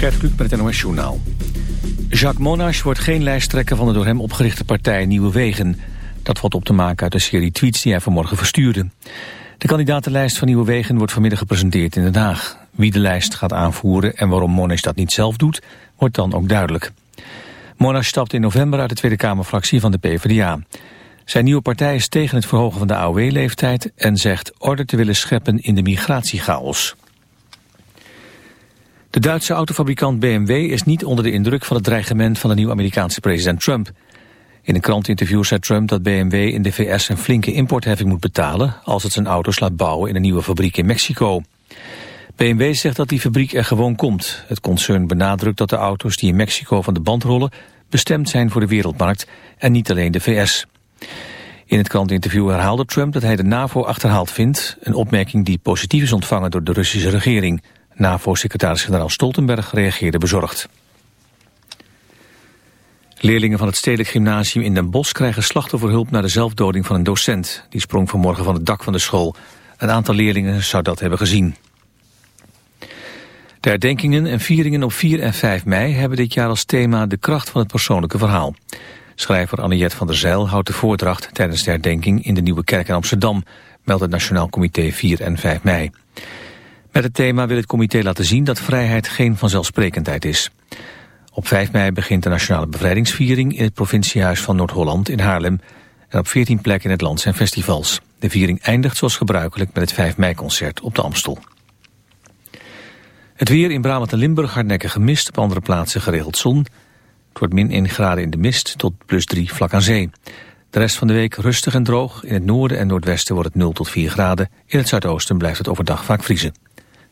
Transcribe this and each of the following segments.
Gert Kluk met het NOS. Jacques Monash wordt geen lijsttrekker van de door hem opgerichte partij Nieuwe Wegen. Dat valt op te maken uit de serie tweets die hij vanmorgen verstuurde. De kandidatenlijst van Nieuwe Wegen wordt vanmiddag gepresenteerd in Den Haag. Wie de lijst gaat aanvoeren en waarom Monash dat niet zelf doet, wordt dan ook duidelijk. Monash stapt in november uit de Tweede Kamerfractie van de PvdA. Zijn nieuwe partij is tegen het verhogen van de AOW-leeftijd... en zegt orde te willen scheppen in de migratiechaos. De Duitse autofabrikant BMW is niet onder de indruk van het dreigement van de nieuwe Amerikaanse president Trump. In een krantinterview zei Trump dat BMW in de VS een flinke importheffing moet betalen als het zijn auto's laat bouwen in een nieuwe fabriek in Mexico. BMW zegt dat die fabriek er gewoon komt. Het concern benadrukt dat de auto's die in Mexico van de band rollen bestemd zijn voor de wereldmarkt en niet alleen de VS. In het krantinterview herhaalde Trump dat hij de NAVO achterhaald vindt, een opmerking die positief is ontvangen door de Russische regering. NAVO-secretaris-generaal Stoltenberg reageerde bezorgd. Leerlingen van het Stedelijk Gymnasium in Den Bosch krijgen slachtofferhulp na de zelfdoding van een docent. Die sprong vanmorgen van het dak van de school. Een aantal leerlingen zou dat hebben gezien. De herdenkingen en vieringen op 4 en 5 mei hebben dit jaar als thema de kracht van het persoonlijke verhaal. Schrijver Anniette van der Zijl houdt de voordracht tijdens de herdenking in de Nieuwe Kerk in Amsterdam, meldt het Nationaal Comité 4 en 5 mei. Met het thema wil het comité laten zien dat vrijheid geen vanzelfsprekendheid is. Op 5 mei begint de Nationale Bevrijdingsviering in het provinciehuis van Noord-Holland in Haarlem. En op 14 plekken in het land zijn festivals. De viering eindigt zoals gebruikelijk met het 5 mei-concert op de Amstel. Het weer in Brabant en Limburg hardnekkig gemist, op andere plaatsen geregeld zon. Het wordt min 1 graden in de mist tot plus 3 vlak aan zee. De rest van de week rustig en droog. In het noorden en noordwesten wordt het 0 tot 4 graden. In het zuidoosten blijft het overdag vaak vriezen.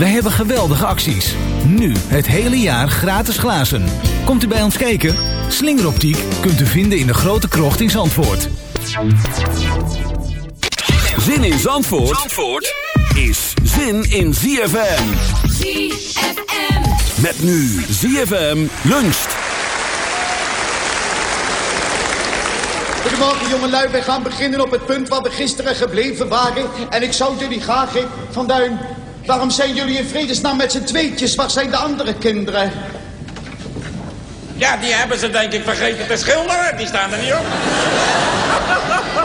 Wij hebben geweldige acties. Nu het hele jaar gratis glazen. Komt u bij ons kijken? Slingeroptiek kunt u vinden in de grote krocht in Zandvoort. Zin in Zandvoort, Zandvoort is zin in ZFM. ZFM. Met nu ZFM luncht. Goedemorgen jongelui, wij gaan beginnen op het punt waar we gisteren gebleven waren. En ik zou jullie graag... Van Duin, waarom zijn jullie in vredesnaam met z'n tweetjes? Waar zijn de andere kinderen? Ja, die hebben ze denk ik vergeten te schilderen. Die staan er niet op.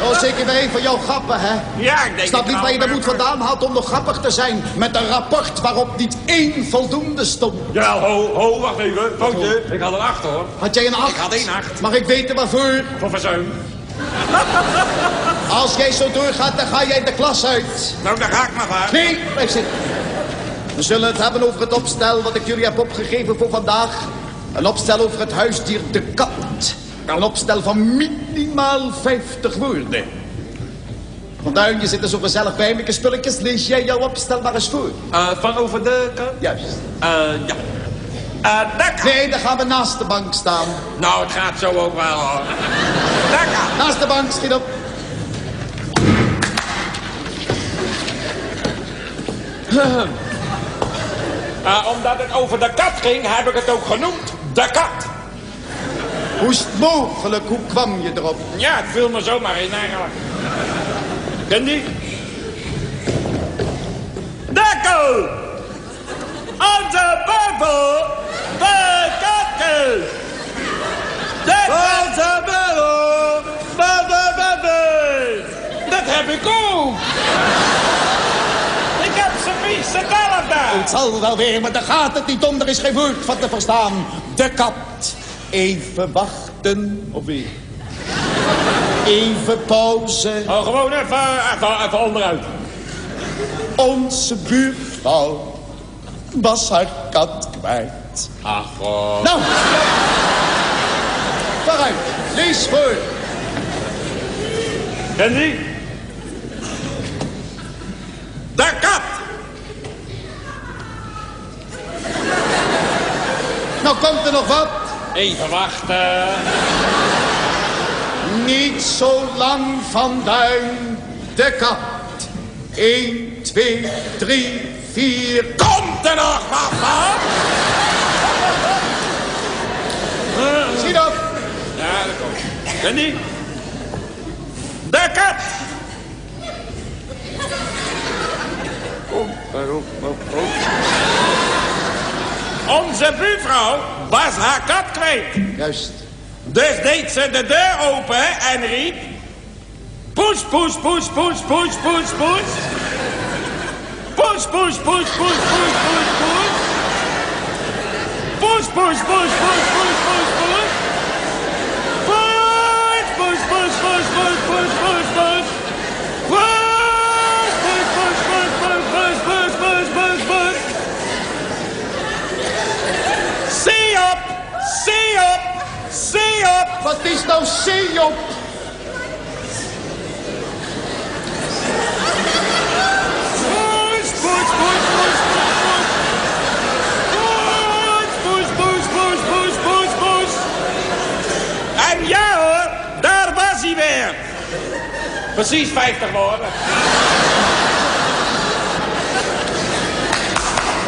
Oh, zeker weer een van jouw grappen, hè? Ja, ik denk Snap niet waar je de moed vandaan haalt om nog grappig te zijn. Met een rapport waarop niet één voldoende stond. Ja, ho, ho, wacht even. Foutje. Ik had een acht hoor. Had jij een acht? Ik had één acht. Mag ik weten waarvoor? Voor verzuim. Als jij zo doorgaat, dan ga jij de klas uit. Nou, daar ga ik maar van. Nee, blijf zitten. We zullen het hebben over het opstel wat ik jullie heb opgegeven voor vandaag. Een opstel over het huisdier de kat. Een opstel van minimaal 50 woorden. Van Duin, je zit er zo gezellig bij met je spulletjes. Lees jij jouw opstel maar eens voor. Eh, van over de kant? Juist. Eh, ja. Eh, daar kan- Nee, dan gaan we naast de bank staan. Nou, het gaat zo ook wel hoor. Naast de bank, schiet op. Ah, omdat het over de kat ging, heb ik het ook genoemd. De kat. Hoe is het mogelijk? Hoe kwam je erop? Ja, het viel me zomaar in eigenlijk. Ken die? Dekkel! Onze bubbel! De katten! Onze bubbel! De bubbel! Dat heb ik ook! Ik heb ze vies, ze kalf daar! Het zal wel weer, maar daar gaat het niet om. Er is geen woord van te verstaan. De kat. Even wachten. Of weer. Even pauze. Oh, gewoon even, even, even onderuit. Onze buurvrouw was haar kat kwijt. Ach, god. Nou, vooruit. Lees voor. Die? De kat! Nou komt er nog wat. Even wachten. Niet zo lang van duin. De kat. 1, 2, 3, 4. Komt er nog wat van? Zie dat? Ja, dat komt. Ken die? De kat! Kom, kom, kom, kom. Onze buurvrouw was haar kat kwijt. Juist. Dus deed ze de deur open en riep... Poes, poes, poes, poes, poes, poes, poes. Poes, poes, poes, poes, poes, poes, poes. Poes, poes, poes, poes, poes, poes, poes. Poes, poes, poes, poes, poes, poes, poes, poes. Poes, poes, poes, poes. En ja hoor, daar was hij weer. Precies 50 woorden.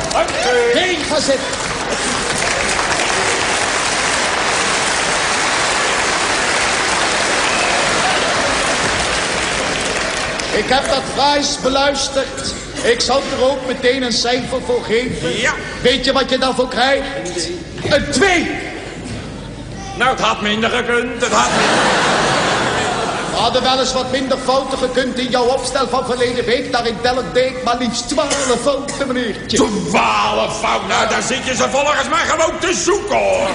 Oké. Heen, ga Ik heb dat fraais beluisterd. Ik zal er ook meteen een cijfer voor geven. Ja. Weet je wat je daarvoor krijgt? Een 2. Nou, het had minder gekund, het had minder. We hadden wel eens wat minder fouten gekund in jouw opstel van verleden week. Daarin tel ik deed maar liefst 12 fouten, meneertje. Twaalf fout, nou, daar zit je ze volgens mij gewoon te zoeken, hoor.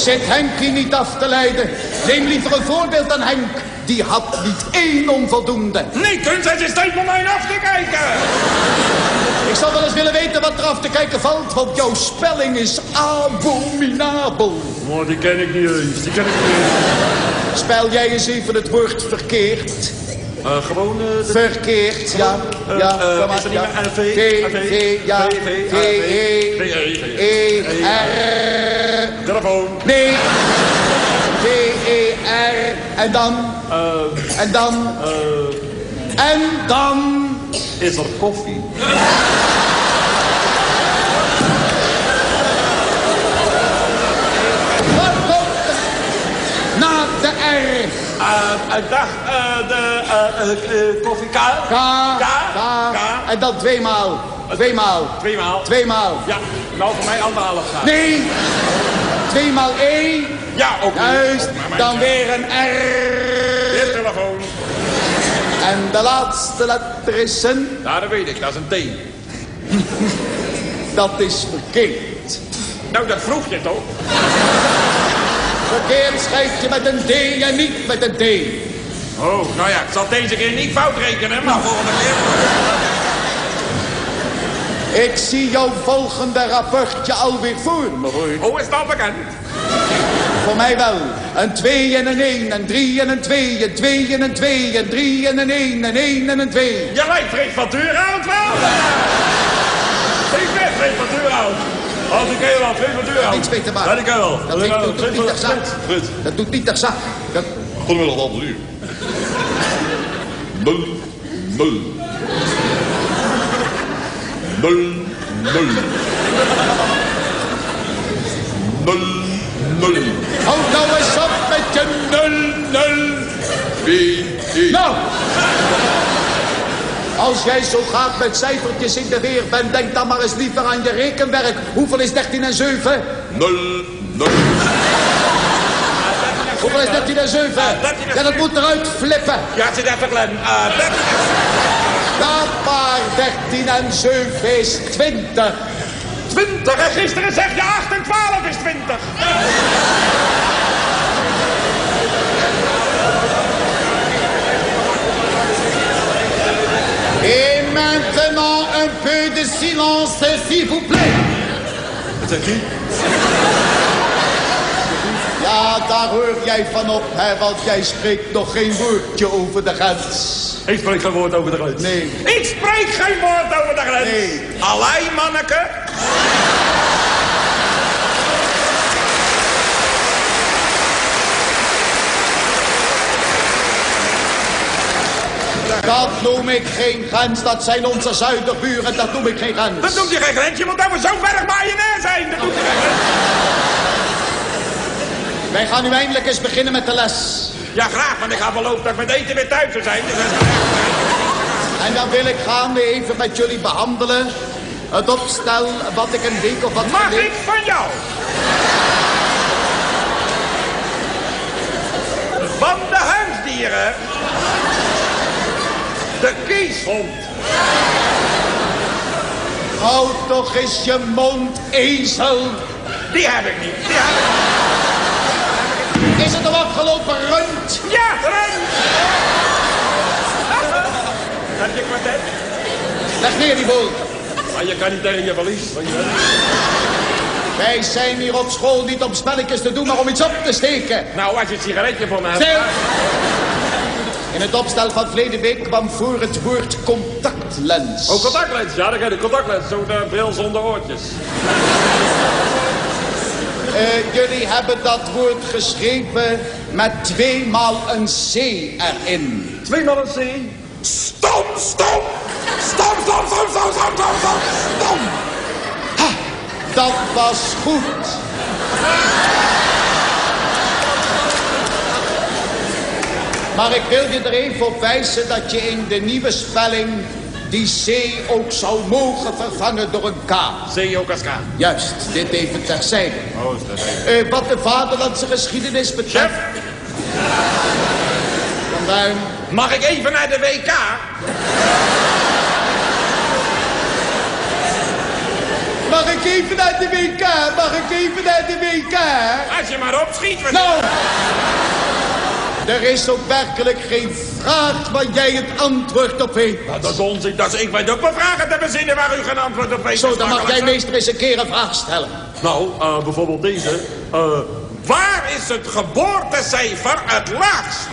Zit Henk hier niet af te leiden. Neem liever een voorbeeld aan Henk. Die had niet één onvoldoende. Nee, kunst, is tijd om mij af te kijken. Ik zou wel eens willen weten wat er af te kijken valt, want jouw spelling is abominabel. Maar die ken ik niet eens, die ken ik niet eens. Spel jij eens even het woord verkeerd. Uh, gewoon uh. Verkeerd, ja. Uh, ja, uh, kom maar, is er niet ja. meer een V? V, Een V? V, ja. V, V, V, E, V, R. Telefoon. Nee. T, E, R. En dan, Uh, en dan, uh, en dan. is er koffie? Wat komt na de R? Uh, ik koffie K. K, K. K. En dan tweemaal. Tweemaal. Tweemaal. Tweemaal. Ja, nou voor mij anderhalf graag. Nee. Tweemaal E. Ja, ook. Juist. Dan weer een R. Weer telefoon. En de laatste letter is een. Ja, dat weet ik, dat is een T. Dat is verkeerd. Nou, dat vroeg je toch? Verkeerd schrijf je met een D en niet met een D. Oh, nou ja, ik zal deze keer niet fout rekenen, maar volgende keer... Ik zie jouw volgende rapportje alweer voor. Hoe is dat bekend? Voor mij wel. Een 2 en een 1, een 3 en een 2, een 2 en een 2, een 3 en een 1, een 1 en een 2. Je lijkt Freek van Duurhout wel. Ik ben Freek van Duurhout. Als ik heel al, twee van aan. Niks mee te maken. Die kan wel. Dat doet niet ter zak. Goed. Dat doet niet ter zak. Goedemiddag. Nul, nul. Nul, nul. Nul, nul. Houd nou eens op met je nul, nul. Wie, wie. Nou! Als jij zo gaat met cijfertjes in de weer bent, denk dan maar eens liever aan je rekenwerk. Hoeveel is 13 en 7? Nul, nul. Hoeveel is 13 en 7? Ja, dat moet eruit flippen. Ja, zit even klem. Uh, dat Dat maar 13 en 7 is 20. 20. En gisteren zeg je 8 en 12 is 20. Et maintenant un peu de silence, s'il vous plaît. Zegt u? Ja, daar hoor jij van op, hè, want jij spreekt nog geen woordje over de grens. Ik spreek geen woord over de grens. Nee. Ik spreek geen woord over de grens. Nee. Allee, manneke. Dat noem ik geen grens, dat zijn onze zuiderburen, dat noem ik geen grens. Dat noemt je geen grens. Je moet over zo ver miljonair zijn. Dat noemt je geen grens. Wij gaan nu eindelijk eens beginnen met de les. Ja, graag, want ik ga beloofd dat ik met eten weer thuis zou zijn. Dus dat is- En dan wil ik gaan even met jullie behandelen. Het opstel wat ik een week of wat Mag geleden- ik van jou? Van de huisdieren. De kieshond. Houd toch eens je mond, ezel. Die heb ik niet. Die heb ik niet. Afgelopen rund? Ja, ren. Heb je kwartet? Leg neer die boel. Maar je kan niet tegen je verlies. Wij zijn hier op school niet om spelletjes te doen, maar om iets op te steken. Nou, als je een sigaretje voor me hebt. In het opstel van verleden week kwam voor het woord contactlens. Oh, contactlens. Ja, dat ken ik. Contactlens. Zo'n eh, bril zonder oortjes. Eh, jullie hebben dat woord geschreven met tweemaal een C erin. Tweemaal een C. Stom, stom. Stom, stom, stom, stom, stom, stom, stom, stom. Dat was goed. Maar ik wil je er even op wijzen dat je in de nieuwe spelling die C ook zou mogen vervangen door een K. C ook als K. Juist, dit even terzijde. Oh, is dat Eh, wat de vaderlandse geschiedenis betreft... Chef, Van Duin, mag ik even naar de WK? Mag ik even naar de WK? Mag ik even naar de WK? Als je maar opschiet. Nou! Er is ook werkelijk geen vraag waar jij het antwoord op weet. Nou, dat is onzin. Dat is, ik weet ook wel vragen te bezinnen waar u geen antwoord op weet. Zo, dan mag jij meester eens een keer een vraag stellen. Nou, eh, bijvoorbeeld deze. Eh, waar is het geboortecijfer het laagst?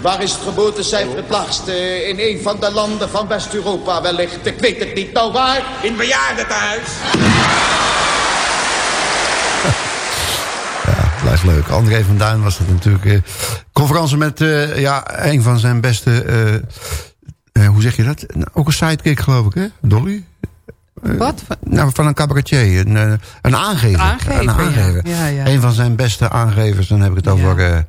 Waar is het geboortecijfer het laagst? Eh, in een van de landen van West-Europa wellicht. Ik weet het niet. Nou waar? In bejaardentehuis. Leuk. André van Duin was dat natuurlijk. eh conferentie met eh, ja, een van zijn beste... eh, hoe zeg je dat? Ook een sidekick geloof ik, hè? Dolly? Wat? Nou, van een cabaretier. Een, een aangever. Aangever, een aangever. ja. Ja, ja. Een van zijn beste aangevers. Dan heb ik het over...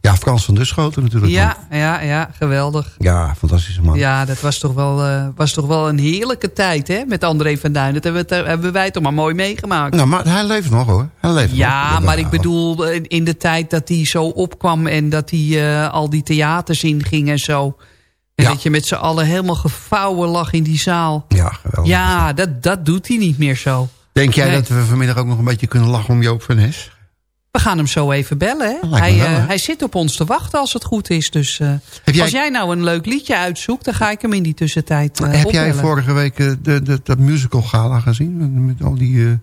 ja, Frans van Duschoten natuurlijk. Ja, ja, ja, geweldig. Ja, fantastische man. Ja, dat was toch, wel, eh, was toch wel een heerlijke tijd, hè? Met André van Duin. Dat hebben, we, dat hebben wij toch maar mooi meegemaakt. Nou, maar hij leeft nog hoor. Hij leeft. Ja, Dat- maar ik bedoel, in de tijd dat hij zo opkwam... en dat hij eh, al die theaters inging en zo... en Ja. dat je met z'n allen helemaal gevouwen lag in die zaal. Ja, geweldig. Ja, dat, dat doet hij niet meer zo. Denk jij Nee. dat we vanmiddag ook nog een beetje kunnen lachen om Joop van Nes? We gaan hem zo even bellen, hè? Me Hij, wel, eh, hè? hij zit op ons te wachten als het goed is. Dus eh, jij- als jij nou een leuk liedje uitzoekt... dan ga ik hem in die tussentijd eh Heb jij vorige week de, de, dat musical gala gezien? Met al die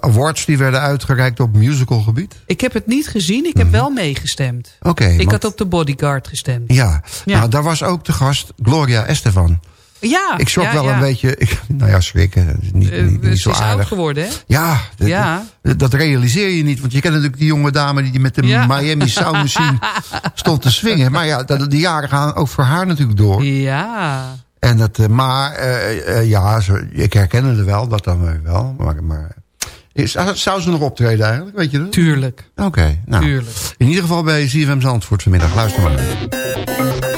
awards die werden uitgereikt op musicalgebied? Ik heb het niet gezien, ik heb wel meegestemd. Oké. ik want- had op de bodyguard gestemd. Ja, Ja. nou daar was ook de gast Gloria Estefan. Ja, Ik schrok ja, wel ja. een beetje... Ik, nou ja, schrikken. is niet, Eh, niet, niet ze zo is oud aardig. geworden, hè? Ja, dat, Ja. Dat, dat realiseer je niet. Want je kent natuurlijk die jonge dame die met de. Miami Sound Machine stond te swingen. Maar ja, dat, de jaren gaan ook voor haar natuurlijk door. Ja. En dat, eh, maar eh, eh, ja, zo, ik herken het wel, dat dan wel. Maar, maar is, zou ze nog optreden eigenlijk, weet je dat? Tuurlijk. Oké, nou. Tuurlijk. In ieder geval bij ZFM Zandvoort vanmiddag. Luister maar.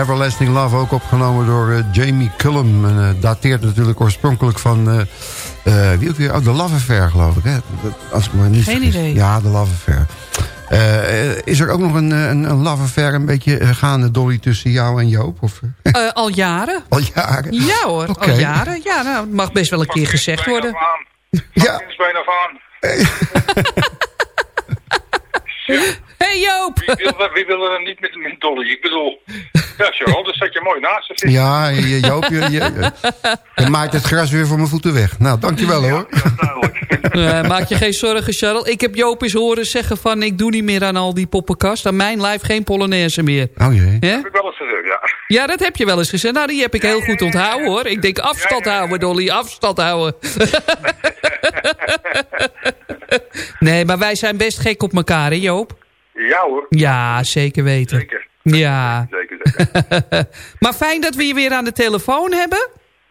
Everlasting Love, ook opgenomen door eh, Jamie Cullum. En eh, dateert natuurlijk oorspronkelijk van, eh, eh, wie ook weer, oh, de Love Affair geloof ik. Hè? Dat- Als ik me niet Geen vergis. idee. Ja, de Love Affair. Eh, eh, is er ook nog een, een, een Love Affair een beetje gaande, Dolly, tussen jou en Joop? Of, eh, Eh, al jaren? al jaren? Ja hoor, al jaren. Ja, nou, het mag best wel een keer gezegd worden. Ja. bijna aan. hey Joop! Wie wil, wie wil er niet met, met Dolly? Ik bedoel, ja, Charles, daar zat je mooi naast. zitten. Ja, je, Joop, je, je, je maakt het gras weer voor mijn voeten weg. Nou, dankjewel hoor. Eh, maak je geen zorgen, Charles. Ik heb Joop eens horen zeggen van... ik doe niet meer aan al die poppenkast. Aan mijn lijf geen Polonaise meer. Oh jee. Hè? Heb ik wel eens gezegd, ja. Ja, dat heb je wel eens gezegd. Nou, die heb ik heel goed onthouden, hoor. Ik denk afstand houden, Dolly. Afstand houden. nee, maar wij zijn best gek op elkaar, hè, Joop? Ja hoor. Ja, zeker weten. Zeker. Ja. Zeker, zeker. maar fijn dat we je weer aan de telefoon hebben.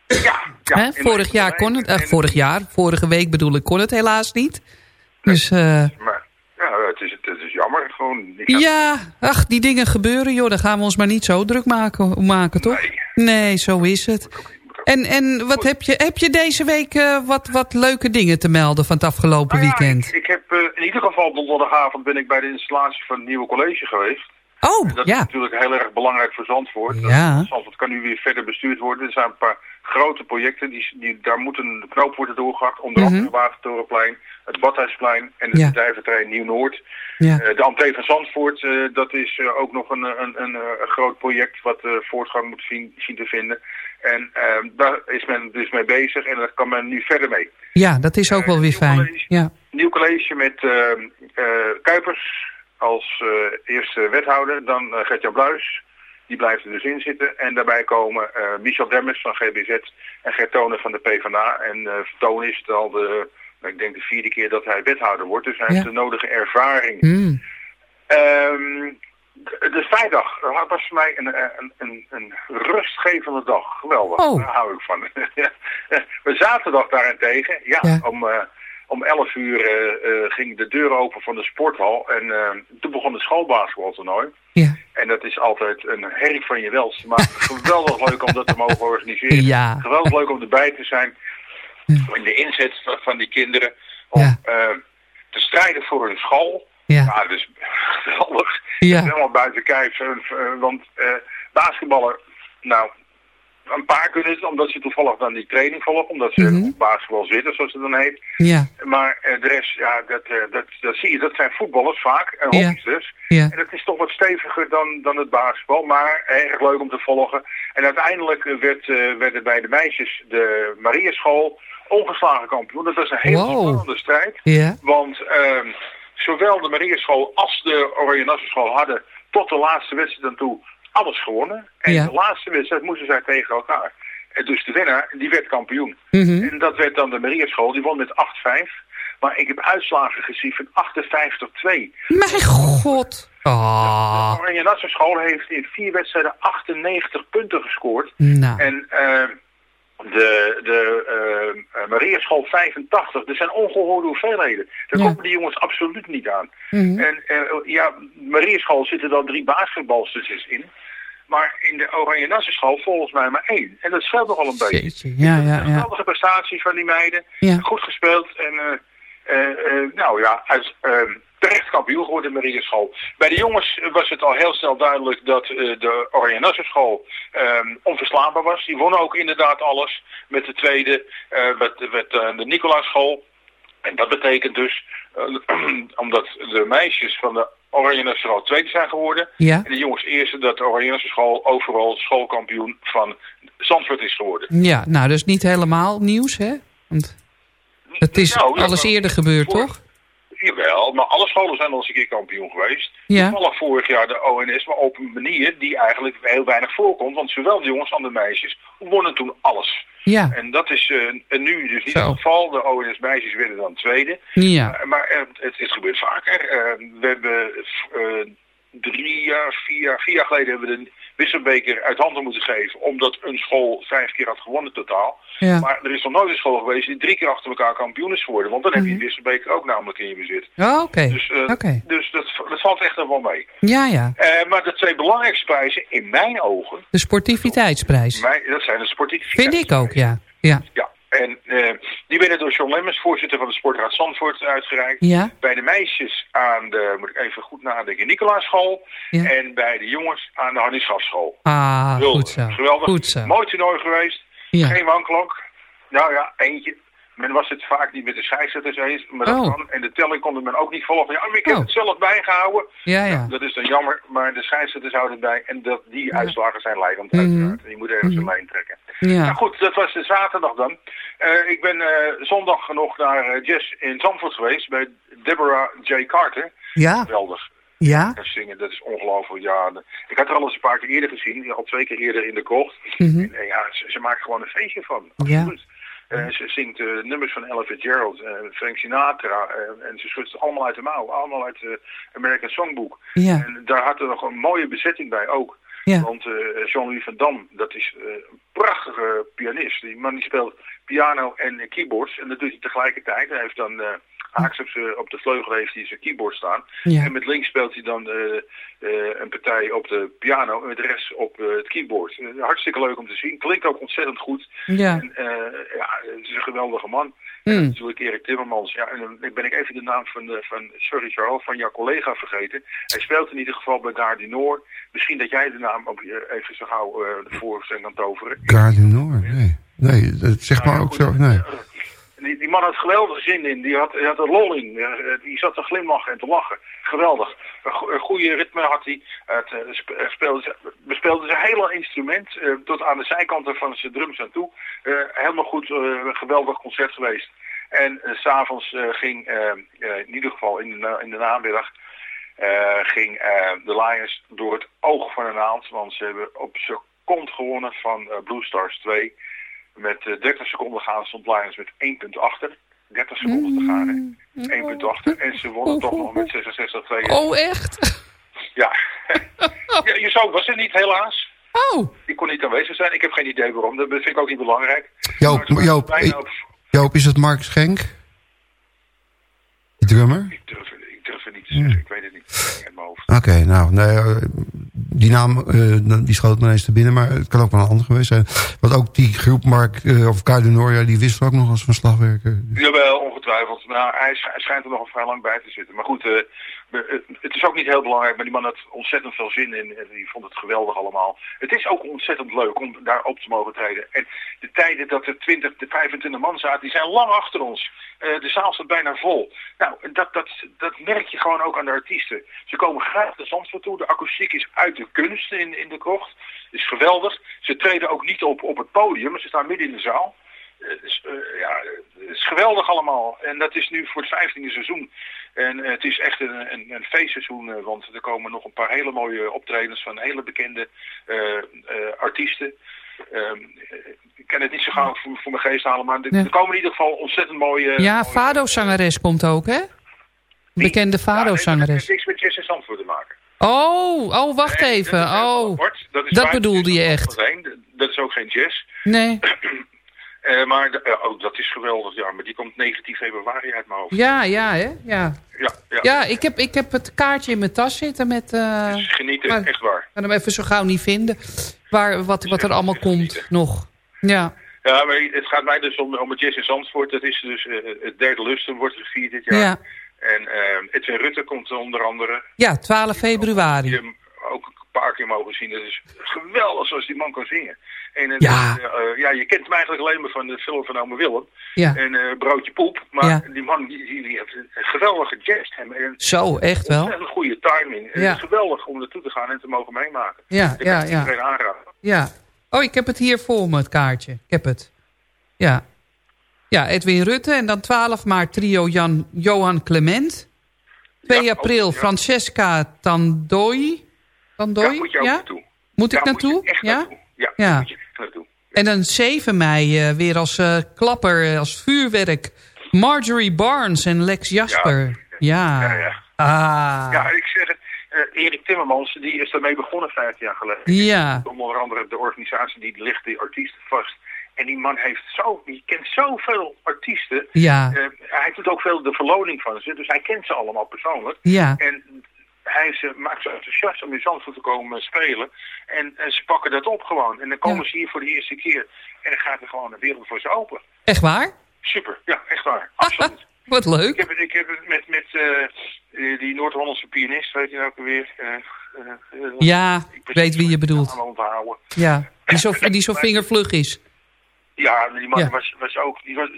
Ja, ja. Vorig jaar kon het... eh, vorig jaar, vorige week bedoel ik, kon het helaas niet. Dus, eh, Maar ja, het is, het is jammer. Gewoon ja, ach, die dingen gebeuren, joh. Daar gaan we ons maar niet zo druk maken, maken toch? Nee, zo is het. En, en wat heb je, heb je deze week eh, wat, wat leuke dingen te melden van het afgelopen Nou ja, weekend? ik, ik heb eh, in ieder geval donderdagavond ben ik bij de installatie van het nieuwe college geweest. Oh, Dat ja. is natuurlijk heel erg belangrijk voor Zandvoort. Ja. Dat- Zandvoort kan nu weer verder bestuurd worden. Er zijn een paar grote projecten, die, die, daar moet een knoop worden doorgehakt. Onder Mhm. andere het Watertorenplein, het Badhuisplein en het Ja. bedrijventerrein Nieuw-Noord. Ja. Eh, de entree van Zandvoort, dat is ook nog een, een, een, een groot project wat voortgang moet zien, zien te vinden. En eh, daar is men dus mee bezig en daar kan men nu verder mee. Ja, dat is ook wel weer fijn. Ja. Nieuw college met eh, eh, Kuipers als eh, eerste wethouder. Dan eh Gertjan Bluis, die blijft er dus in zitten. En daarbij komen eh, Michel Demmers van GBZ en Gert Tonen van de PvdA. En eh Tonen is het al de, nou, ik denk de vierde keer dat hij wethouder wordt. Dus hij Ja. heeft de nodige ervaring. Ehm, de, de vrijdag eh, was voor mij een, een, een, een rustgevende dag. Geweldig, Oh. daar hou ik van. We zaterdag daarentegen, ja, Ja. om, eh, om 11 uur eh, eh, ging de deur open van de sporthal. En eh, toen begon het schoolbasketbaltoernooi. Ja. En dat is altijd een herrie van je welst. Maar geweldig leuk om dat te mogen organiseren. Ja. Geweldig leuk om erbij te zijn. In de inzet van, die kinderen. Om Ja. eh, te strijden voor hun school. Ja. dat is geweldig. Ja. Helemaal buiten kijf. eh, eh, want basketballen, nou, een paar kunnen het omdat ze toevallig dan die training volgen. Omdat ze Mhm. op basketbal zitten, zoals het dan heet. Ja. Maar de rest, ja, dat, dat, dat zie je. Dat zijn voetballers vaak. En Ja. dus. Ja. En dat is toch wat steviger dan, dan het basketbal. Maar erg leuk om te volgen. En uiteindelijk werd, werden bij de meisjes de Mariaschool ongeslagen kampioen. Dat was een heel Wow. spannende strijd. Ja. Want ehm, zowel de Mariaschool als de Oranje Nassenschool hadden tot de laatste wedstrijd aan toe alles gewonnen. En Ja. de laatste wedstrijd moesten zij tegen elkaar. En dus de winnaar, die werd kampioen. Mhm. En dat werd dan de Mariaschool, die won met 8-5. Maar ik heb uitslagen gezien van 58-2. Mijn god. Ah. De Oranje Nassenschool heeft in vier wedstrijden 98 punten gescoord. Nou. En eh, de, de eh, eh, Mariaschool 85, er zijn ongehoorde hoeveelheden. Daar Ja. komen die jongens absoluut niet aan. Mhm. En eh, ja, Mariaschool zitten dan drie basketbalstudjes in. Maar in de Oranje Nassenschool volgens mij maar één. En dat scheelt nogal een beetje. Jeetje. Ja, ja, Een ja. geweldige prestatie van die meiden. Ja. Goed gespeeld. En eh, eh, eh, nou ja, uit, eh, terecht kampioen geworden in Mariaschool. Bij de jongens was het al heel snel duidelijk dat eh, de Oranje Nassenschool eh, onverslaanbaar was. Die wonnen ook inderdaad alles. Met de tweede, eh met, met eh, de Nicolaaschool. En dat betekent dus, omdat de meisjes van de Oranje Nassenschool tweede zijn geworden. Ja. En de jongens eerste dat de Oranje Nassenschool overal schoolkampioen van Zandvoort is geworden. Ja, nou, dus niet helemaal nieuws, hè? Want het is Nou, alles eerder gebeurd, voor- toch? Jawel, maar alle scholen zijn al eens een keer kampioen geweest. Ja. Toevallig vorig jaar de ONS, maar op een manier die eigenlijk heel weinig voorkomt. Want zowel de jongens als de meisjes wonnen toen alles. Ja. En dat is eh, en nu dus niet Zo. het geval. De ONS meisjes werden dan tweede. Ja. Uh, maar eh, het, het gebeurt vaker. Uh, we hebben uh, drie jaar, vier jaar, vier jaar geleden hebben we de wisselbeker uit handen moeten geven. Omdat een school vijf keer had gewonnen totaal. Ja. Maar er is nog nooit een school geweest die drie keer achter elkaar kampioen is geworden. Want dan heb je Mhm. wisselbeker ook namelijk in je bezit. Oh, Oké. Dus, uh, Oké. dus dat, dat valt echt nog wel mee. Ja, ja. Uh, maar de twee belangrijkste prijzen in mijn ogen... De sportiviteitsprijs. Mijn, dat zijn de sportieve Vind ik ook, ja. Ja. Ja, en uh, die werden door John Lemmens, voorzitter van de Sportraad Zandvoort, uitgereikt. Ja. Bij de meisjes aan de, moet ik even goed nadenken, Nicolaaschool. Ja. En bij de jongens aan de Hannie Schafschool. Ah, Geweldig. goed zo. Geweldig. Goed zo. Mooi toernooi geweest. Ja. Geen wanklank. Nou ja, eentje. Men was het vaak niet met de scheidsrechters eens. Maar dat Oh. kan. En de telling kon men ook niet volgen. Ja, maar ik heb Oh. het zelf bijgehouden. Ja, ja. Dat is dan jammer. Maar de scheidsrechters houden het bij. En dat, die uitslagen zijn leidend Mhm. uiteraard. En die moet ergens Mhm. een lijn trekken. Ja. Nou goed, dat was de zaterdag dan. Eh, ik ben eh, zondag nog naar eh, Jazz in Zandvoort geweest bij Deborah J. Carter. Ja. Geweldig. Ja. Dat zingen, dat is ongelooflijk. Ja, ik had er al eens een paar keer eerder gezien, al twee keer eerder in de kocht. Mhm. En, ja, ze, ze maakt gewoon een feestje van. Ja. Eh, ze zingt eh, nummers van Ella Fitzgerald, eh, Frank Sinatra eh, en ze schudt ze allemaal uit de mouw, allemaal uit de American Songbook. Ja. En daar had er nog een mooie bezetting bij ook. Ja. Want eh, Jean-Louis van Dam, dat is een prachtige pianist. Die man die speelt piano en keyboards. En dat doet hij tegelijkertijd. Hij heeft dan haaks op, op de vleugel heeft hij zijn keyboard staan. Ja. En met links speelt hij dan eh, eh, een partij op de piano en met de rest op eh, het keyboard. Hartstikke leuk om te zien. Klinkt ook ontzettend goed. Ja. En, eh, ja, het is een geweldige man. Mm. Natuurlijk Erik Timmermans. Ja, en dan ben ik even de naam van, de, van sorry Charles, van jouw collega vergeten. Hij speelt in ieder geval bij Nord. Misschien dat jij de naam ook even zo gauw eh de voorstelling kan toveren. Nord, nee. Nee, dat zeg maar ook zo, nee. Die, man had geweldige zin in. Die had, die had een lol in. Eh, Die zat te glimlachen en te lachen. Geweldig. Een, go- een goede ritme had hij. Het, eh, eh, speelde, ze- bespeelde zijn hele instrument tot aan de zijkanten van zijn drums aan toe. Helemaal goed. een geweldig concert geweest. En s s'avonds ging, in ieder geval in de, in de namiddag, ging de Lions door het oog van een naald. Want ze hebben op seconde gewonnen van Blue Stars 2. Met eh, 30 seconden gaan stond Lions met 1 punt achter. 30 seconden te gaan, hè. 1 punt achter. En ze wonnen toch nog met 66-2. Oh, echt? Ja. ja. Je zoon was er niet, helaas. Oh. Die kon niet aanwezig zijn. Ik heb geen idee waarom. Dat vind ik ook niet belangrijk. Joop, Joop, eh, op- Joop, is het Mark Schenk? Die drummer? Ik durf, ik durf het niet te zeggen. Ik weet het niet. Uit mijn hoofd. Oké, nou, nee, eh, die naam eh, die schoot me ineens te binnen, maar het kan ook wel een ander geweest zijn. Want ook die groep Mark, eh, of Kai de Noria, die wist ook nog als van slagwerker. Jawel, ongetwijfeld. Nou, hij, sch- hij schijnt er nog vrij lang bij te zitten. Maar goed, eh, het- het is ook niet heel belangrijk. Maar die man had ontzettend veel zin in. En die vond het geweldig allemaal. Het is ook ontzettend leuk om daar op te mogen treden. En de tijden dat er 20, de 25 man zaten, die zijn lang achter ons. Eh, de zaal staat bijna vol. Nou, dat, dat, dat merk je gewoon ook aan de artiesten. Ze komen graag de Zandvoort toe. De akoestiek is uit de kunst in, in de krocht. is geweldig. Ze treden ook niet op, op het podium, maar ze staan midden in de zaal. Eh, eh, ja, het is geweldig allemaal. En dat is nu voor het vijftiende seizoen. En eh, het is echt een, een, een feestseizoen, want er komen nog een paar hele mooie optredens van hele bekende artiesten. Ehm, ik kan het niet zo gauw voor, voor mijn geest halen, maar er, Ja. komen in ieder geval ontzettend mooie... Ja, Fado-zangeres komt ook, hè? Bekende Ja, Fado-zangeres. heeft niks met Jesse Zandvoort te maken. Oh, oh, wacht Nee, even. dat is Oh. Dat, is dat bedoelde je echt. Dat is ook geen jazz. nee. Eh, maar de- eh, oh, dat is geweldig, ja. Maar die komt 19 februari uit mijn hoofd. Ja, ja, hè? Ja. Ja, ja. Ja, ik heb, ik heb het kaartje in mijn tas zitten met... eh, Dus genieten, maar- echt waar. Ik kan hem even zo gauw niet vinden. Waar, wat, wat er allemaal komt nog. Ja. Ja, maar het gaat mij dus om, om het Jazz in Zandvoort. Dat is dus het derde lustrum wordt gevierd dit jaar. Ja. En eh, Edwin Rutte komt onder andere. ja, 12 Je februari. ook paar keer mogen zien. Dat is geweldig zoals die man kan zingen. En eh, Ja. eh, eh, ja, je kent hem eigenlijk alleen maar van de film van Ome Willem. Ja. En Broodje Poep. Maar Ja. die man die, die, die heeft een geweldige jazzstem. En Zo, echt wel. een goede timing. Ja. Het is geweldig om naartoe te gaan en te mogen meemaken. Ja, Ik ja, het ja. iedereen aanraden. Ja. Oh, ik heb het hier voor me, het kaartje. Ik heb het. Ja. Ja, Edwin Rutte. En dan 12 maart trio Jan, Johan Clement. 2 Ja, april ook. Francesca Tandoi. Tandoi? Daar moet je ook ja? naartoe. Moet ik moet naartoe? echt ja? naartoe. Ja, moet je echt naartoe. En dan 7 mei eh, weer als eh, klapper, eh, als vuurwerk. Marjorie Barnes en Lex Jasper. Ja. Ja, ja. Ah. Ja, ik zeg het. Erik Timmermans, die is daarmee begonnen vijf jaar geleden. Ja. Onder andere de organisatie die legt die artiesten vast. En die man heeft zo, die kent zoveel artiesten. Ja. Hij doet ook veel de verloning van ze, dus hij kent ze allemaal persoonlijk. Ja. En hij is, eh, maakt ze enthousiast om in Zandvoort te komen spelen. En, en ze pakken dat op gewoon. En dan komen Ja. ze hier voor de eerste keer. En dan gaat er gewoon een wereld voor ze open. Echt waar? Super, ja, echt waar. Absoluut. Wat Ik leuk. heb het, ik heb het met, met eh, eh, die Noord-Hollandse pianist, weet je nou ook eh, Ja, ik weet wie je bedoelt. onthouden. Ja. Die zo, die zo vingervlug is. Ja, die man Ja. Was, was ook, die was,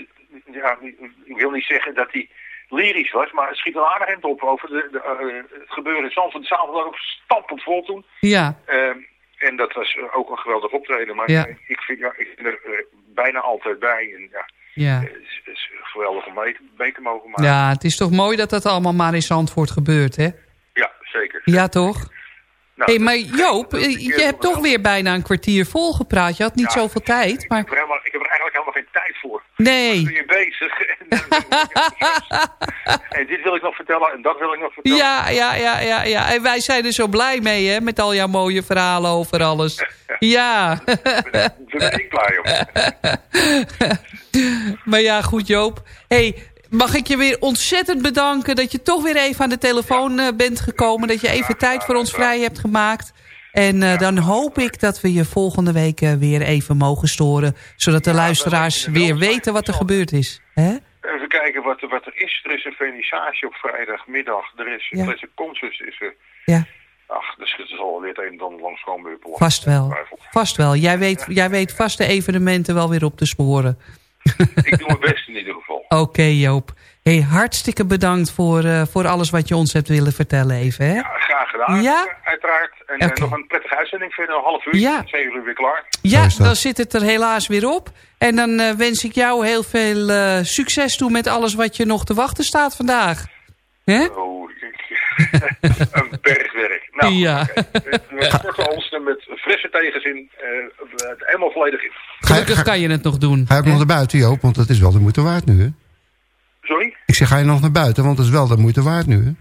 ja, ik wil niet zeggen dat hij lyrisch was, maar het schiet een aardig eind op over de, de, eh, het gebeuren in Zandvoort. De zaal was ook stampend vol toen. Ja. Ehm, en dat was eh, ook een geweldig optreden, maar Ja. ik, vind, ja, ik ben er eh, bijna altijd bij. En ja, Ja. het is, geweldig om mee, te- mee te mogen maken. Ja, het is toch mooi dat dat allemaal maar in Zandvoort gebeurt, hè? Ja, zeker. Ja, toch? Nou, Hé, maar Joop, je hebt toch weer bijna een kwartier vol gepraat. Je had niet Ja. zoveel tijd, maar... heb, er helemaal, ik heb er eigenlijk helemaal geen tijd voor. Nee. Ben je bezig. En je- en dit wil ik nog vertellen en dat wil ik nog vertellen. Ja, ja, ja, ja, ja. En wij zijn er zo blij mee, hè? Met al jouw mooie verhalen over alles. Ja. Daar ben ik blij om. maar ja, goed Joop. hey, mag ik je weer ontzettend bedanken... dat je toch weer even aan de telefoon eh, bent gekomen. Dat je even tijd voor ons vrij hebt gemaakt. En eh, dan hoop ik dat we je volgende week eh, weer even mogen storen. Zodat de luisteraars weer weten wat er gebeurd is. Hè? Even kijken wat, er- wat er is. Er is een vernissage op vrijdagmiddag. Er is Ja. een concert. Is er. Ja, Ach, dus het is alweer het een en ander weer belangrijk. vast wel. Vast wel. Jij weet, jij weet vast de evenementen wel weer op te sporen. Ik doe mijn best in ieder geval. Oké Joop. Hey, hartstikke bedankt voor, eh, voor alles wat je ons hebt willen vertellen even. Hè? Ja, graag gedaan. Ja? Uiteraard. En eh, nog een prettige uitzending. Verder een half uur. Ja. Zeven uur weer klaar. Ja, dan zit het er helaas weer op. En dan eh, wens ik jou heel veel eh, succes toe met alles wat je nog te wachten staat vandaag. Hè? Oh, een bergwerk. Nou, Ja. oké. We sporten ons er met frisse tegenzin eh, het helemaal volledig in. Gelukkig kan je het nog doen. Ga je ook nog naar buiten, Joop? Want dat is wel de moeite waard nu, hè? Sorry? Ik zeg, ga je nog naar buiten? Want dat is wel de moeite waard nu, hè?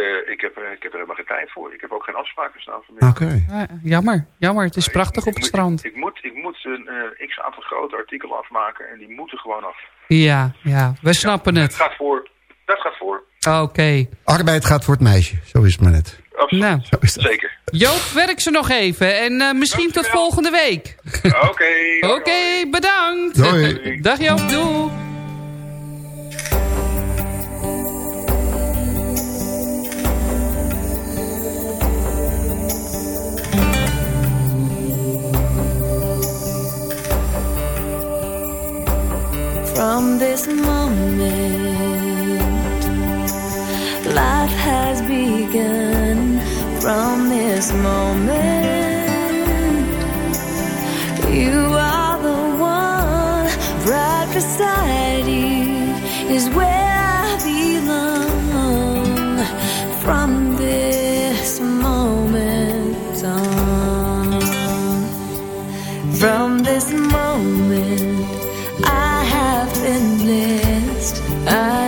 eh, ik, heb, er- ik heb er helemaal geen tijd voor. Ik heb ook geen afspraken staan vanmiddag. Oké. Ah, jammer, jammer. Het is prachtig op het strand. Ik, moet, ik moet een eh, x aantal grote artikelen afmaken en die moeten gewoon af. Ja, ja, we snappen Dat het. gaat voor. Dat gaat voor. Oké. Arbeid gaat voor het meisje. Zo is het maar net. Absoluut. Nou, Zo is dat. Zeker. Joop, werk ze nog even. En eh, misschien tot volgende week. Oké. Oké, bedankt. Doei. Dag Joop, doei. From this moment, life has begun. From this moment, you are the one. Right beside you is where I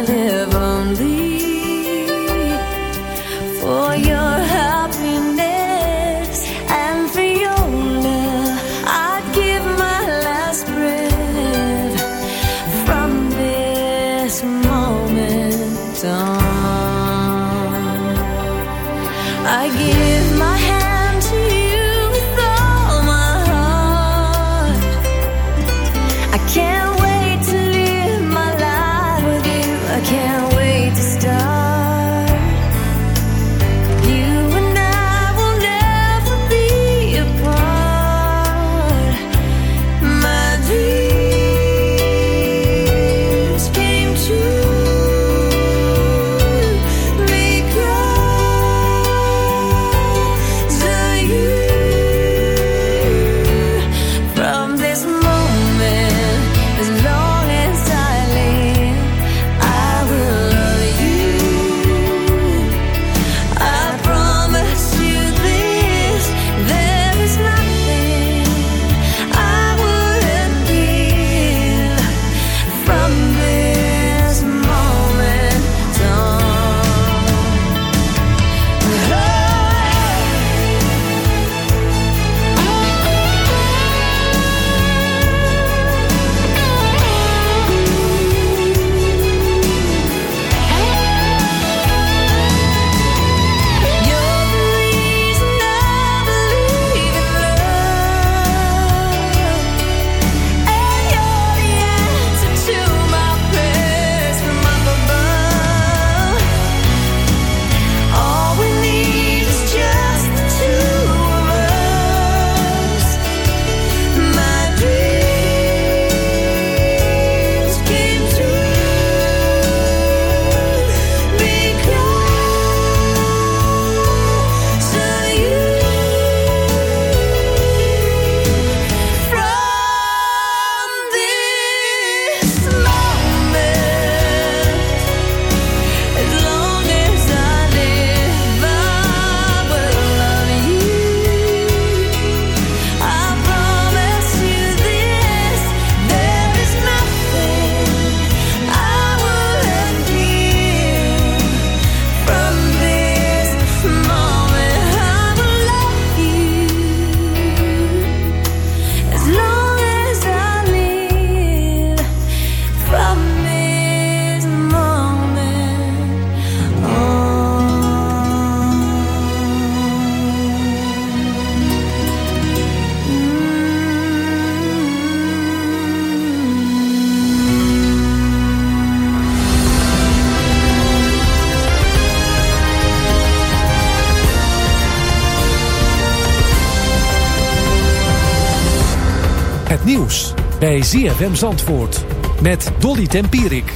nieuws bij ZFM Zandvoort met Dolly Tempierik.